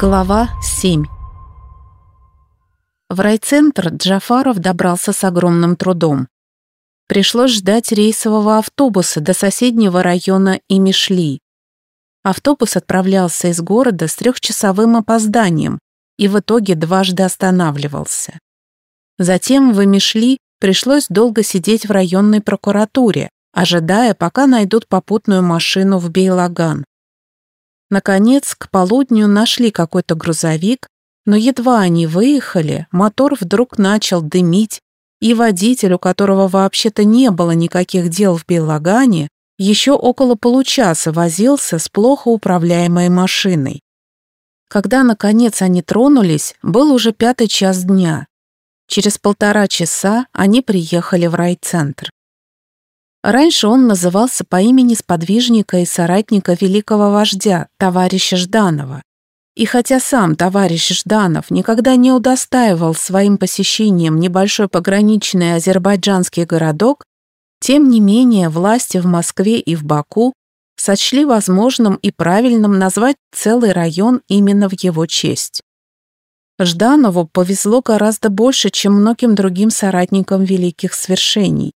Глава 7 В райцентр Джафаров добрался с огромным трудом. Пришлось ждать рейсового автобуса до соседнего района Имишли. Автобус отправлялся из города с трехчасовым опозданием и в итоге дважды останавливался. Затем в Имишли пришлось долго сидеть в районной прокуратуре, ожидая, пока найдут попутную машину в Бейлаган. Наконец, к полудню нашли какой-то грузовик, но едва они выехали, мотор вдруг начал дымить, и водитель, у которого вообще-то не было никаких дел в Белагане, еще около получаса возился с плохо управляемой машиной. Когда, наконец, они тронулись, был уже пятый час дня. Через полтора часа они приехали в райцентр. Раньше он назывался по имени сподвижника и соратника великого вождя, товарища Жданова. И хотя сам товарищ Жданов никогда не удостаивал своим посещением небольшой пограничный азербайджанский городок, тем не менее власти в Москве и в Баку сочли возможным и правильным назвать целый район именно в его честь. Жданову повезло гораздо больше, чем многим другим соратникам великих свершений.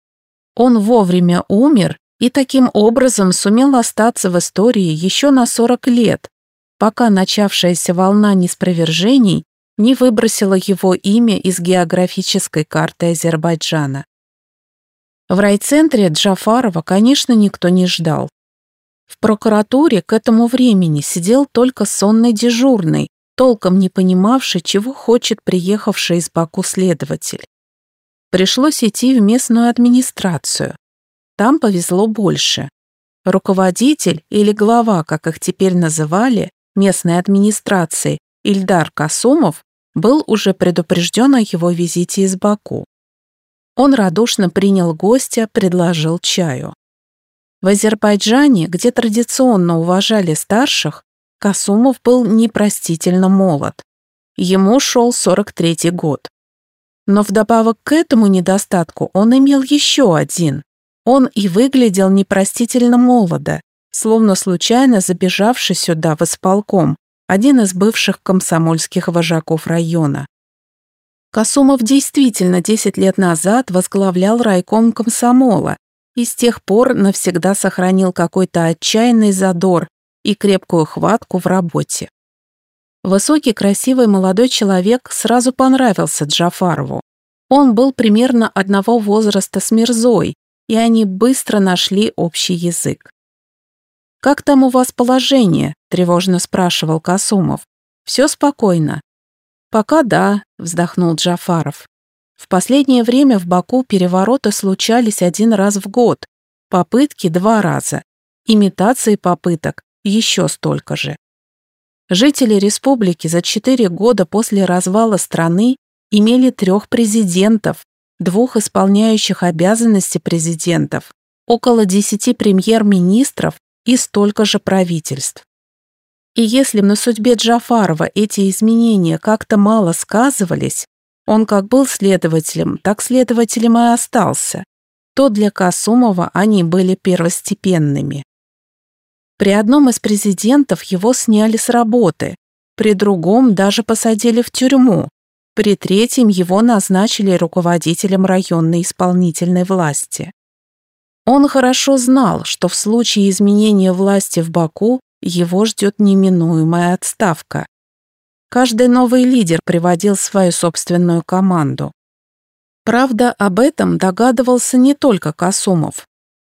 Он вовремя умер и таким образом сумел остаться в истории еще на 40 лет, пока начавшаяся волна неспровержений не выбросила его имя из географической карты Азербайджана. В райцентре Джафарова, конечно, никто не ждал. В прокуратуре к этому времени сидел только сонный дежурный, толком не понимавший, чего хочет приехавший из Баку следователь. Пришлось идти в местную администрацию. Там повезло больше. Руководитель или глава, как их теперь называли, местной администрации, Ильдар Касумов, был уже предупрежден о его визите из Баку. Он радушно принял гостя, предложил чаю. В Азербайджане, где традиционно уважали старших, Касумов был непростительно молод. Ему шел 43-й год. Но вдобавок к этому недостатку он имел еще один. Он и выглядел непростительно молодо, словно случайно забежавший сюда в исполком, один из бывших комсомольских вожаков района. Касумов действительно 10 лет назад возглавлял райком комсомола и с тех пор навсегда сохранил какой-то отчаянный задор и крепкую хватку в работе. Высокий, красивый молодой человек сразу понравился Джафарову. Он был примерно одного возраста с Мирзой, и они быстро нашли общий язык. «Как там у вас положение?» – тревожно спрашивал Касумов. «Все спокойно». «Пока да», – вздохнул Джафаров. В последнее время в Баку перевороты случались один раз в год, попытки два раза, имитации попыток еще столько же. Жители республики за четыре года после развала страны имели трех президентов, двух исполняющих обязанности президентов, около десяти премьер-министров и столько же правительств. И если на судьбе Джафарова эти изменения как-то мало сказывались, он как был следователем, так следователем и остался, то для Касумова они были первостепенными. При одном из президентов его сняли с работы, при другом даже посадили в тюрьму, при третьем его назначили руководителем районной исполнительной власти. Он хорошо знал, что в случае изменения власти в Баку его ждет неминуемая отставка. Каждый новый лидер приводил свою собственную команду. Правда, об этом догадывался не только Касумов.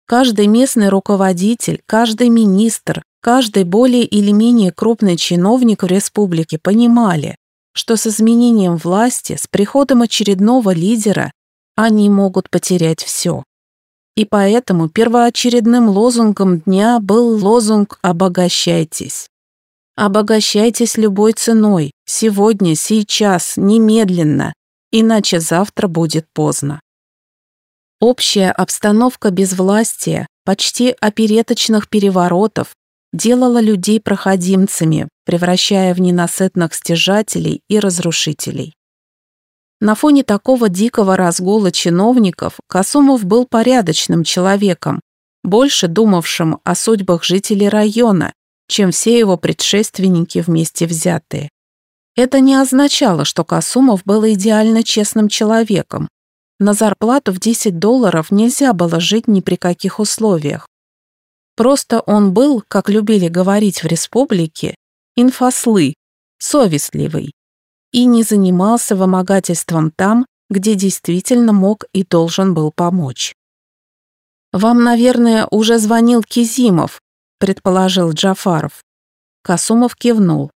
Каждый местный руководитель, каждый министр, каждый более или менее крупный чиновник в республике понимали, что с изменением власти, с приходом очередного лидера, они могут потерять все. И поэтому первоочередным лозунгом дня был лозунг «Обогащайтесь». Обогащайтесь любой ценой, сегодня, сейчас, немедленно, иначе завтра будет поздно. Общая обстановка безвластия, почти опереточных переворотов, делала людей проходимцами, превращая в ненасытных стяжателей и разрушителей. На фоне такого дикого разгула чиновников Касумов был порядочным человеком, больше думавшим о судьбах жителей района, чем все его предшественники вместе взятые. Это не означало, что Касумов был идеально честным человеком. На зарплату в 10 долларов нельзя было жить ни при каких условиях. Просто он был, как любили говорить в республике, инфослы, совестливый, и не занимался вымогательством там, где действительно мог и должен был помочь. «Вам, наверное, уже звонил Кизимов», — предположил Джафаров. Касумов кивнул.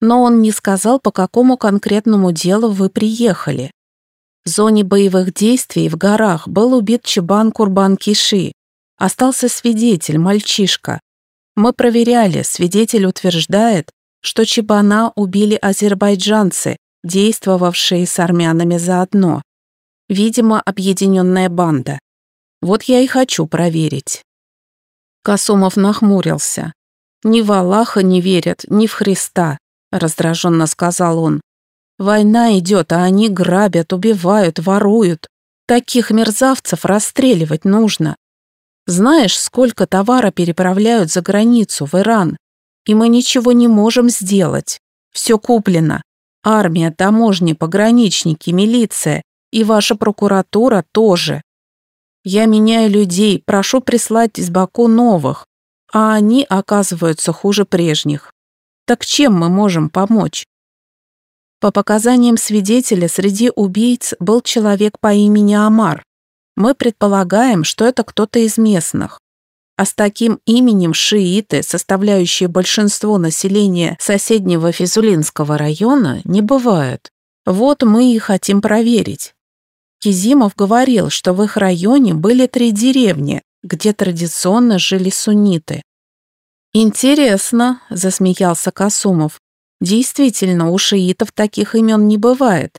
«Но он не сказал, по какому конкретному делу вы приехали. В зоне боевых действий в горах был убит Чебан Курбан Киши. Остался свидетель, мальчишка. Мы проверяли, свидетель утверждает, что Чебана убили азербайджанцы, действовавшие с армянами заодно. Видимо, объединенная банда. Вот я и хочу проверить. Косумов нахмурился. «Ни в Аллаха не верят, ни в Христа», — раздраженно сказал он. «Война идет, а они грабят, убивают, воруют. Таких мерзавцев расстреливать нужно. Знаешь, сколько товара переправляют за границу, в Иран? И мы ничего не можем сделать. Все куплено. Армия, таможни, пограничники, милиция и ваша прокуратура тоже. Я меняю людей, прошу прислать из Баку новых, а они оказываются хуже прежних. Так чем мы можем помочь? По показаниям свидетеля, среди убийц был человек по имени Амар. Мы предполагаем, что это кто-то из местных. А с таким именем шииты, составляющие большинство населения соседнего Физулинского района, не бывают. Вот мы и хотим проверить. Кизимов говорил, что в их районе были три деревни, где традиционно жили сунниты. «Интересно», — засмеялся Касумов. «Действительно, у шиитов таких имен не бывает.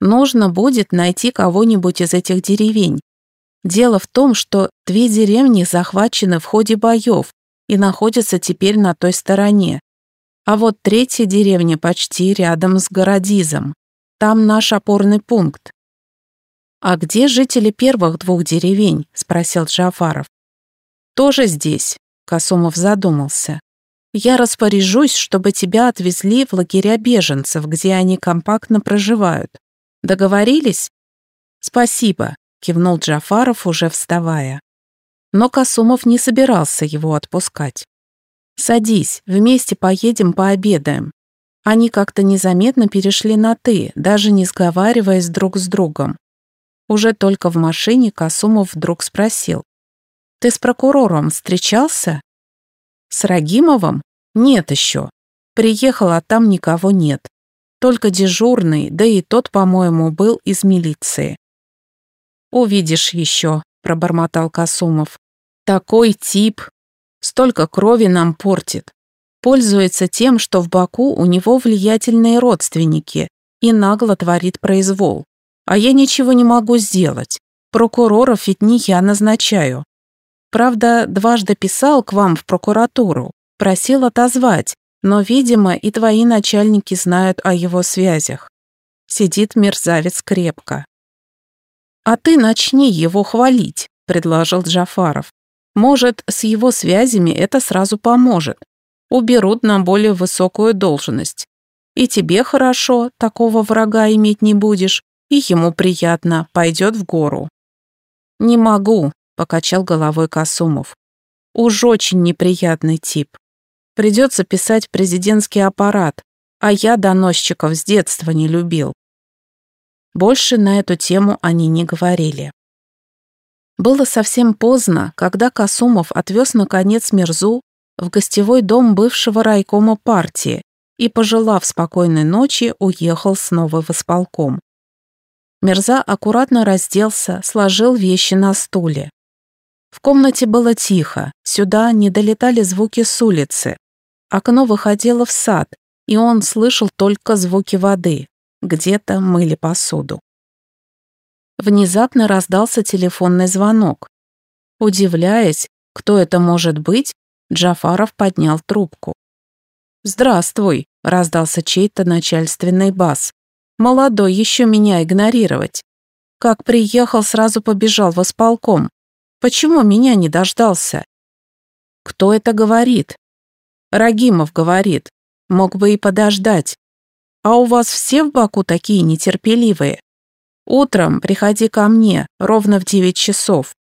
Нужно будет найти кого-нибудь из этих деревень. Дело в том, что две деревни захвачены в ходе боев и находятся теперь на той стороне. А вот третья деревня почти рядом с Городизом. Там наш опорный пункт. «А где жители первых двух деревень?» – спросил Джафаров. «Тоже здесь», – Касумов задумался. «Я распоряжусь, чтобы тебя отвезли в лагеря беженцев, где они компактно проживают. Договорились?» «Спасибо», — кивнул Джафаров, уже вставая. Но Касумов не собирался его отпускать. «Садись, вместе поедем пообедаем». Они как-то незаметно перешли на «ты», даже не сговариваясь друг с другом. Уже только в машине Касумов вдруг спросил. «Ты с прокурором встречался?» «С Рагимовым? Нет еще. Приехал, а там никого нет. Только дежурный, да и тот, по-моему, был из милиции. «Увидишь еще», — пробормотал Касумов. «Такой тип. Столько крови нам портит. Пользуется тем, что в Баку у него влиятельные родственники и нагло творит произвол. А я ничего не могу сделать. Прокуроров ведь не я назначаю. Правда, дважды писал к вам в прокуратуру, просил отозвать, но, видимо, и твои начальники знают о его связях. Сидит мерзавец крепко. «А ты начни его хвалить», — предложил Джафаров. «Может, с его связями это сразу поможет. Уберут на более высокую должность. И тебе хорошо, такого врага иметь не будешь, и ему приятно, пойдет в гору». «Не могу», — покачал головой Касумов. «Уж очень неприятный тип. Придется писать президентский аппарат, а я доносчиков с детства не любил. Больше на эту тему они не говорили. Было совсем поздно, когда Касумов отвез наконец Мирзу в гостевой дом бывшего райкома партии и, пожелав спокойной ночи, уехал снова в исполком. Мирза аккуратно разделся, сложил вещи на стуле. В комнате было тихо, сюда не долетали звуки с улицы. Окно выходило в сад, и он слышал только звуки воды, где-то мыли посуду. Внезапно раздался телефонный звонок. Удивляясь, кто это может быть, Джафаров поднял трубку. «Здравствуй», — раздался чей-то начальственный бас. «Молодой еще меня игнорировать. Как приехал, сразу побежал в исполком. Почему меня не дождался?» «Кто это говорит?» «Рагимов говорит. Мог бы и подождать. А у вас все в Баку такие нетерпеливые? Утром приходи ко мне, ровно в девять часов.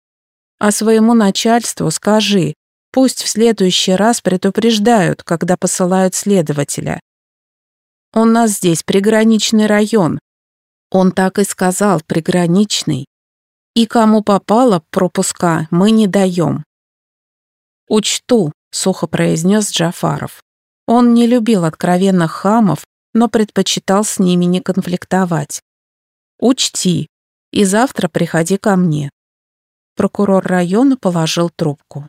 А своему начальству скажи, пусть в следующий раз предупреждают, когда посылают следователя. У нас здесь приграничный район. Он так и сказал, приграничный. И кому попало пропуска, мы не даем. Учту, сухо произнес Джафаров. Он не любил откровенных хамов, но предпочитал с ними не конфликтовать. «Учти, и завтра приходи ко мне». Прокурор района положил трубку.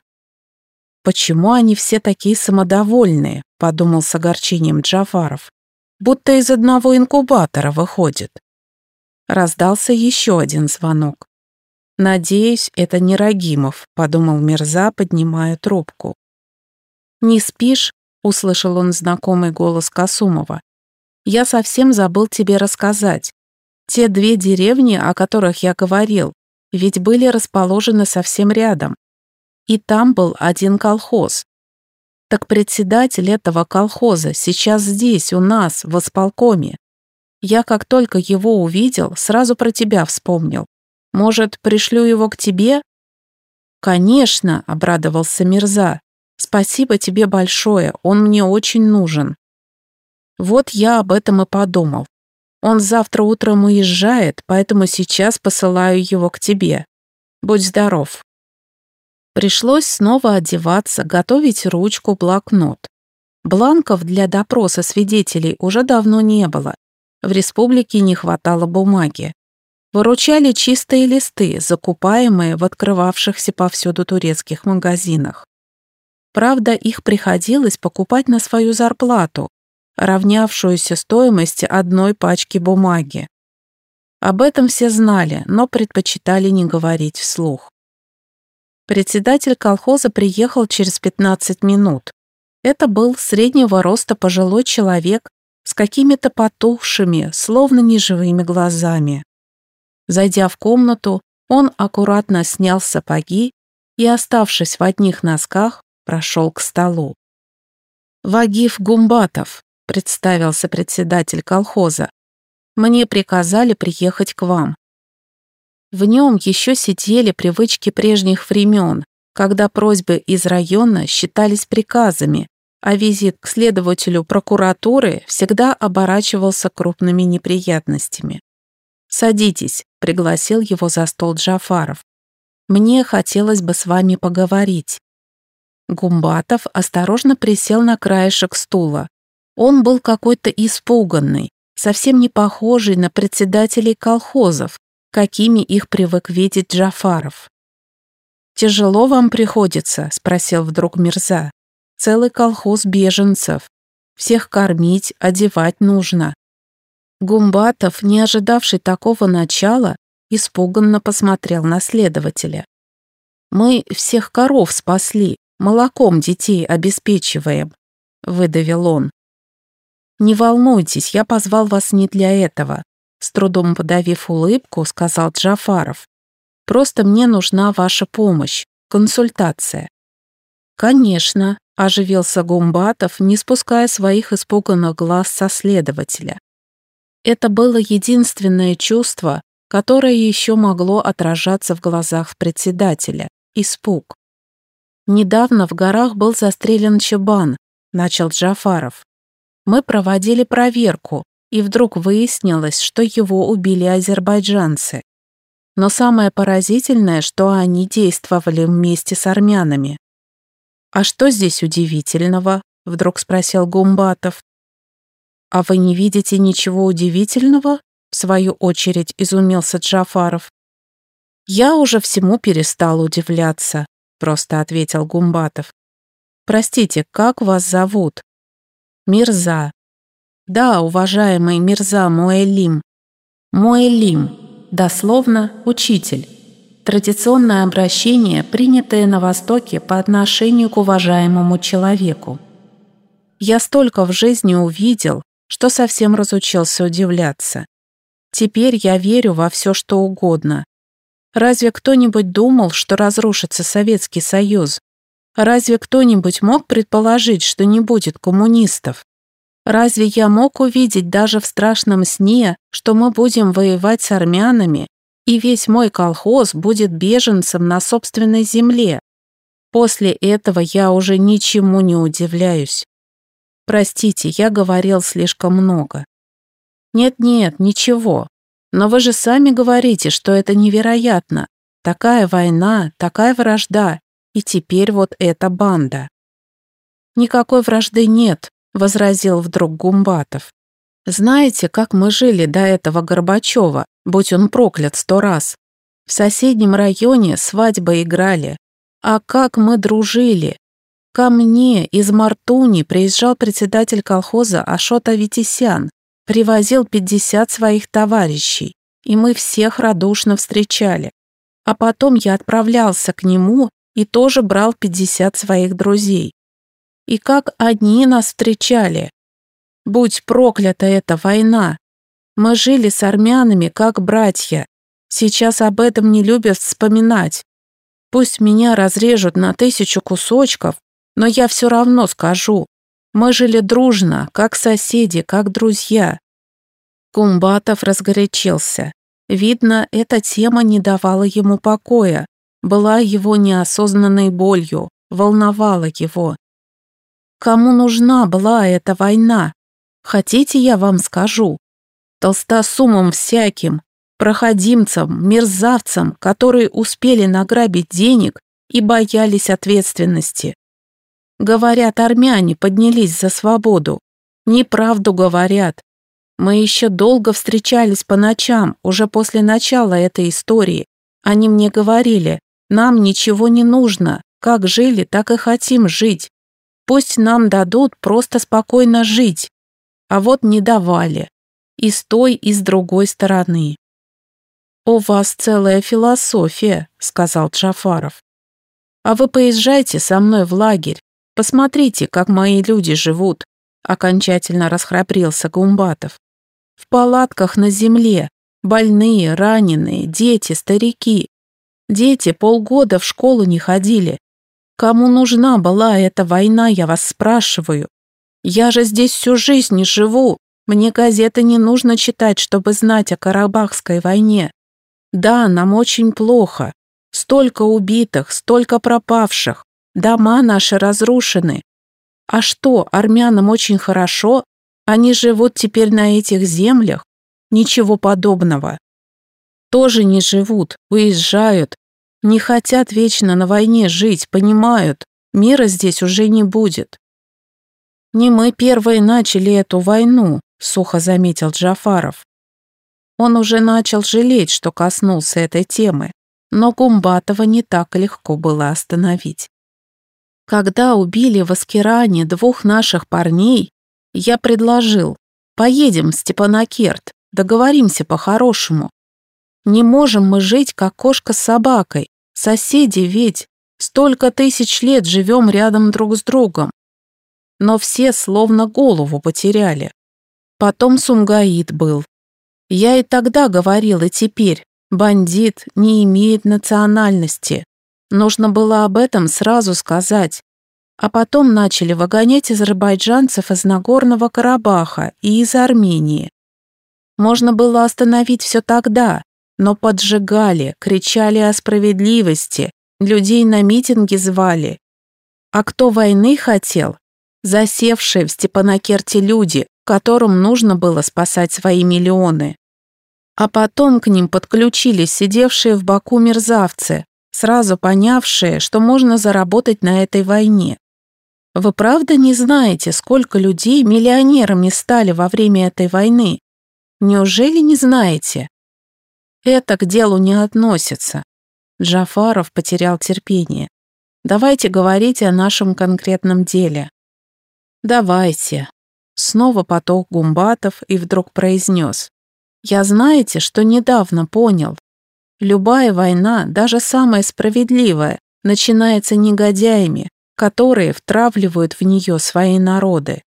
«Почему они все такие самодовольные?» – подумал с огорчением Джафаров. «Будто из одного инкубатора выходит». Раздался еще один звонок. «Надеюсь, это не Рагимов», – подумал Мирза, поднимая трубку. «Не спишь?» услышал он знакомый голос Касумова. «Я совсем забыл тебе рассказать. Те две деревни, о которых я говорил, ведь были расположены совсем рядом. И там был один колхоз. Так председатель этого колхоза сейчас здесь, у нас, в исполкоме. Я как только его увидел, сразу про тебя вспомнил. Может, пришлю его к тебе?» «Конечно», — обрадовался Мирза. Спасибо тебе большое, он мне очень нужен. Вот я об этом и подумал. Он завтра утром уезжает, поэтому сейчас посылаю его к тебе. Будь здоров. Пришлось снова одеваться, готовить ручку, блокнот. Бланков для допроса свидетелей уже давно не было. В республике не хватало бумаги. Выручали чистые листы, закупаемые в открывавшихся повсюду турецких магазинах. Правда, их приходилось покупать на свою зарплату, равнявшуюся стоимости одной пачки бумаги. Об этом все знали, но предпочитали не говорить вслух. Председатель колхоза приехал через 15 минут. Это был среднего роста пожилой человек с какими-то потухшими, словно неживыми глазами. Зайдя в комнату, он аккуратно снял сапоги и, оставшись в одних носках, прошел к столу. «Вагиф Гумбатов», — представился председатель колхоза. «Мне приказали приехать к вам». В нем еще сидели привычки прежних времен, когда просьбы из района считались приказами, а визит к следователю прокуратуры всегда оборачивался крупными неприятностями. «Садитесь», — пригласил его за стол Джафаров. «Мне хотелось бы с вами поговорить». Гумбатов осторожно присел на краешек стула. Он был какой-то испуганный, совсем не похожий на председателей колхозов, какими их привык видеть Джафаров. «Тяжело вам приходится?» — спросил вдруг Мирза. «Целый колхоз беженцев. Всех кормить, одевать нужно». Гумбатов, не ожидавший такого начала, испуганно посмотрел на следователя. «Мы всех коров спасли, молоком детей обеспечиваем», — выдавил он. «Не волнуйтесь, я позвал вас не для этого», — с трудом подавив улыбку, сказал Джафаров. «Просто мне нужна ваша помощь, консультация». «Конечно», — оживился Гумбатов, не спуская своих испуганных глаз со следователя. Это было единственное чувство, которое еще могло отражаться в глазах председателя — испуг. Недавно в горах был застрелен Чабан, начал Джафаров. Мы проводили проверку, и вдруг выяснилось, что его убили азербайджанцы. Но самое поразительное, что они действовали вместе с армянами. «А что здесь удивительного?» — вдруг спросил Гумбатов. «А вы не видите ничего удивительного?» — в свою очередь изумился Джафаров. «Я уже всему перестал удивляться просто ответил Гумбатов. Простите, как вас зовут? Мирза. Да, уважаемый Мирза Муэлим. Муэлим, дословно учитель. Традиционное обращение, принятое на Востоке по отношению к уважаемому человеку. Я столько в жизни увидел, что совсем разучился удивляться. Теперь я верю во все, что угодно, Разве кто-нибудь думал, что разрушится Советский Союз? Разве кто-нибудь мог предположить, что не будет коммунистов? Разве я мог увидеть даже в страшном сне, что мы будем воевать с армянами, и весь мой колхоз будет беженцем на собственной земле? После этого я уже ничему не удивляюсь. Простите, я говорил слишком много. Нет-нет, ничего. Но вы же сами говорите, что это невероятно. Такая война, такая вражда, и теперь вот эта банда. Никакой вражды нет, возразил вдруг Гумбатов. Знаете, как мы жили до этого Горбачева, будь он проклят сто раз. В соседнем районе свадьбы играли. А как мы дружили. Ко мне из Мартуни приезжал председатель колхоза Ашота Витисян, привозил 50 своих товарищей, и мы всех радушно встречали. А потом я отправлялся к нему и тоже брал 50 своих друзей. И как они нас встречали. Будь проклята эта война. Мы жили с армянами как братья. Сейчас об этом не любят вспоминать. Пусть меня разрежут на тысячу кусочков, но я все равно скажу. Мы жили дружно, как соседи, как друзья. Кумбатов разгорячился. Видно, эта тема не давала ему покоя, была его неосознанной болью, волновала его. Кому нужна была эта война? Хотите, я вам скажу? Толстосумам всяким, проходимцам, мерзавцам, которые успели награбить денег и боялись ответственности. Говорят, армяне поднялись за свободу. Неправду говорят. Мы еще долго встречались по ночам, уже после начала этой истории. Они мне говорили, нам ничего не нужно, как жили, так и хотим жить. Пусть нам дадут просто спокойно жить. А вот не давали. И с той, и с другой стороны. «У вас целая философия», — сказал Джафаров. «А вы поезжайте со мной в лагерь, Посмотрите, как мои люди живут», — окончательно расхрабрился Гумбатов. «В палатках на земле, больные, раненые, дети, старики. Дети полгода в школу не ходили. Кому нужна была эта война, я вас спрашиваю? Я же здесь всю жизнь живу. Мне газеты не нужно читать, чтобы знать о Карабахской войне. Да, нам очень плохо. Столько убитых, столько пропавших. Дома наши разрушены. А что, армянам очень хорошо? Они живут теперь на этих землях? Ничего подобного. Тоже не живут, уезжают. Не хотят вечно на войне жить, понимают. Мира здесь уже не будет. Не мы первые начали эту войну, сухо заметил Джафаров. Он уже начал жалеть, что коснулся этой темы, но Гумбатова не так легко было остановить. Когда убили в Аскеране двух наших парней, я предложил, поедем в Степанакерт, договоримся по-хорошему. Не можем мы жить, как кошка с собакой, соседи ведь, столько тысяч лет живем рядом друг с другом. Но все словно голову потеряли. Потом Сумгаид был. Я и тогда говорил, и теперь, бандит не имеет национальности. Нужно было об этом сразу сказать. А потом начали выгонять азербайджанцев из Нагорного Карабаха и из Армении. Можно было остановить все тогда, но поджигали, кричали о справедливости, людей на митинги звали. А кто войны хотел? Засевшие в Степанакерте люди, которым нужно было спасать свои миллионы. А потом к ним подключились сидевшие в Баку мерзавцы, сразу понявшие, что можно заработать на этой войне. Вы правда не знаете, сколько людей миллионерами стали во время этой войны? Неужели не знаете? Это к делу не относится. Джафаров потерял терпение. Давайте говорить о нашем конкретном деле. Давайте. Снова поток гумбатов и вдруг произнес. Я знаете, что недавно понял. Любая война, даже самая справедливая, начинается негодяями, которые втравливают в нее свои народы.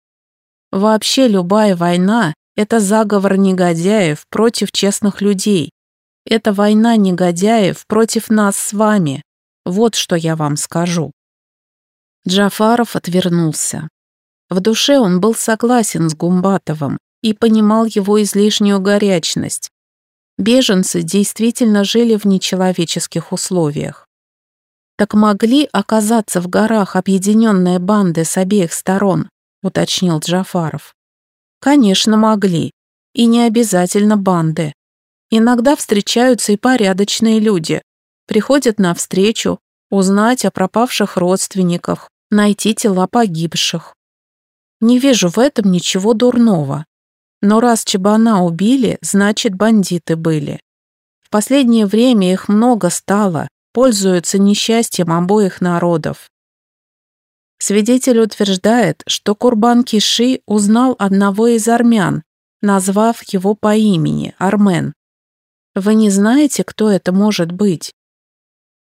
Вообще любая война – это заговор негодяев против честных людей. Это война негодяев против нас с вами. Вот что я вам скажу. Джафаров отвернулся. В душе он был согласен с Гумбатовым и понимал его излишнюю горячность. Беженцы действительно жили в нечеловеческих условиях. «Так могли оказаться в горах объединенные банды с обеих сторон», уточнил Джафаров. «Конечно, могли. И не обязательно банды. Иногда встречаются и порядочные люди. Приходят навстречу, узнать о пропавших родственниках, найти тела погибших. Не вижу в этом ничего дурного. Но раз Чебана убили, значит, бандиты были. В последнее время их много стало, пользуются несчастьем обоих народов. Свидетель утверждает, что Курбан Киши узнал одного из армян, назвав его по имени Армен. Вы не знаете, кто это может быть?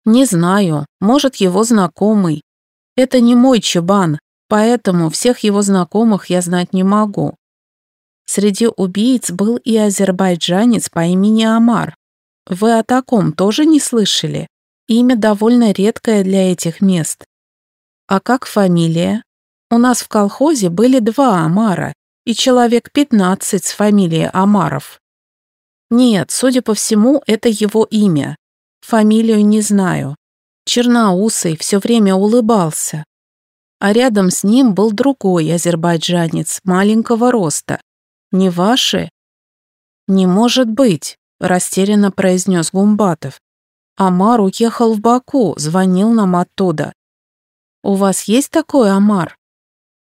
Не знаю, может, его знакомый. Это не мой чебан, поэтому всех его знакомых я знать не могу. Среди убийц был и азербайджанец по имени Амар. Вы о таком тоже не слышали? Имя довольно редкое для этих мест. А как фамилия? У нас в колхозе были два Амара и человек 15 с фамилией Амаров. Нет, судя по всему, это его имя. Фамилию не знаю. Черноусый все время улыбался. А рядом с ним был другой азербайджанец маленького роста. Не ваши? Не может быть, растерянно произнес Гумбатов. Амар уехал в Баку, звонил нам оттуда. У вас есть такой Амар?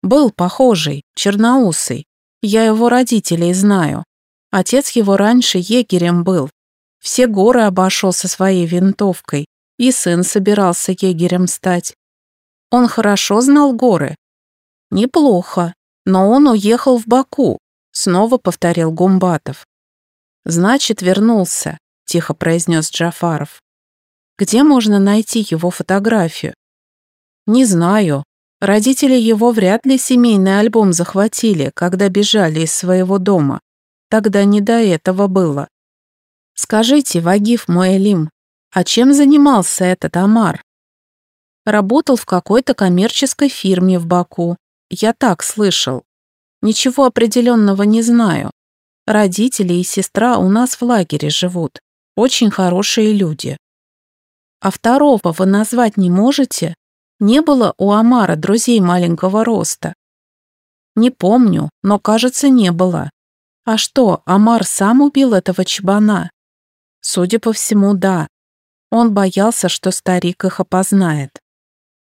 Был похожий, черноусый. Я его родителей знаю. Отец его раньше егерем был. Все горы обошел со своей винтовкой, и сын собирался егерем стать. Он хорошо знал горы? Неплохо, но он уехал в Баку, снова повторил Гумбатов. Значит, вернулся, тихо произнес Джафаров. Где можно найти его фотографию? Не знаю. Родители его вряд ли семейный альбом захватили, когда бежали из своего дома. Тогда не до этого было. Скажите, Вагиф Муэлим, а чем занимался этот Амар? Работал в какой-то коммерческой фирме в Баку. Я так слышал. Ничего определенного не знаю. Родители и сестра у нас в лагере живут. Очень хорошие люди. А второго вы назвать не можете? Не было у Амара друзей маленького роста? Не помню, но, кажется, не было. А что, Амар сам убил этого чебана? Судя по всему, да. Он боялся, что старик их опознает.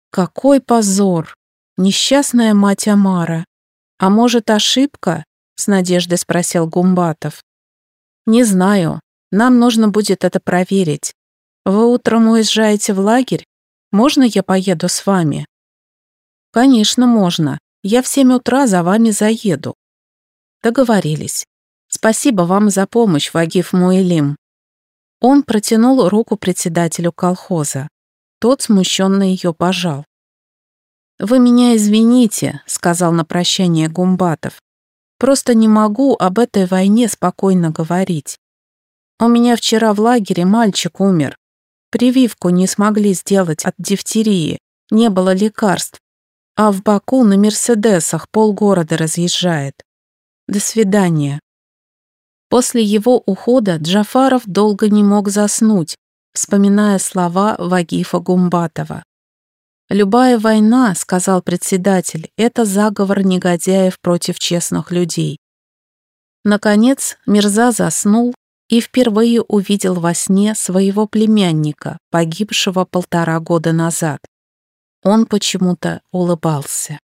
Какой позор! Несчастная мать Амара. А может, ошибка? С надеждой спросил Гумбатов. Не знаю. Нам нужно будет это проверить. Вы утром уезжаете в лагерь? Можно я поеду с вами? Конечно, можно. Я в семь утра за вами заеду. Договорились. Спасибо вам за помощь, Вагиф Муэлим. Он протянул руку председателю колхоза. Тот смущенно ее пожал. «Вы меня извините», — сказал на прощание Гумбатов. «Просто не могу об этой войне спокойно говорить. У меня вчера в лагере мальчик умер. Прививку не смогли сделать от дифтерии, не было лекарств. А в Баку на Мерседесах полгорода разъезжает. До свидания. После его ухода Джафаров долго не мог заснуть, вспоминая слова Вагифа Гумбатова. «Любая война, — сказал председатель, — это заговор негодяев против честных людей». Наконец Мирза заснул и впервые увидел во сне своего племянника, погибшего полтора года назад. Он почему-то улыбался.